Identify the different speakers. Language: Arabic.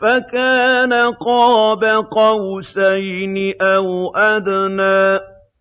Speaker 1: فَكَانَ قَابَ قَوْسَيْنِ أَوْ أَدْنَىٰ